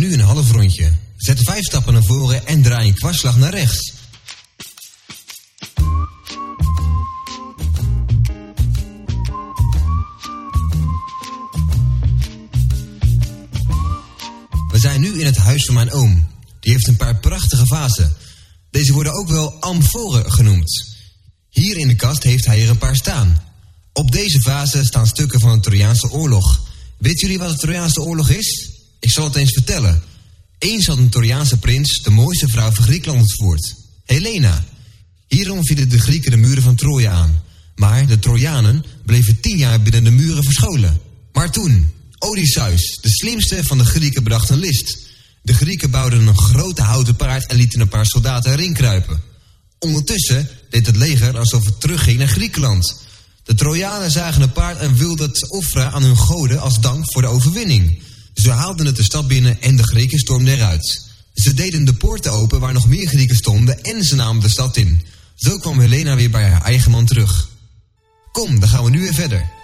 nu een half rondje. Zet vijf stappen naar voren en draai een kwartslag naar rechts. We zijn nu in het huis van mijn oom. Die heeft een paar prachtige vazen. Deze worden ook wel amforen genoemd. Hier in de kast heeft hij er een paar staan. Op deze vazen staan stukken van de Trojaanse oorlog. Weet jullie wat de Trojaanse oorlog is? Ik zal het eens vertellen. Eens had een Trojaanse prins de mooiste vrouw van Griekenland ontvoerd. Helena. Hierom vielen de Grieken de muren van Troje aan. Maar de Trojanen bleven tien jaar binnen de muren verscholen. Maar toen, Odysseus, de slimste van de Grieken, bedacht een list. De Grieken bouwden een grote houten paard en lieten een paar soldaten erin kruipen. Ondertussen deed het leger alsof het terugging naar Griekenland. De Trojanen zagen het paard en wilden het offeren aan hun goden als dank voor de overwinning. Ze haalden het de stad binnen en de Grieken stormden eruit. Ze deden de poorten open waar nog meer Grieken stonden en ze namen de stad in. Zo kwam Helena weer bij haar eigen man terug. Kom, dan gaan we nu weer verder.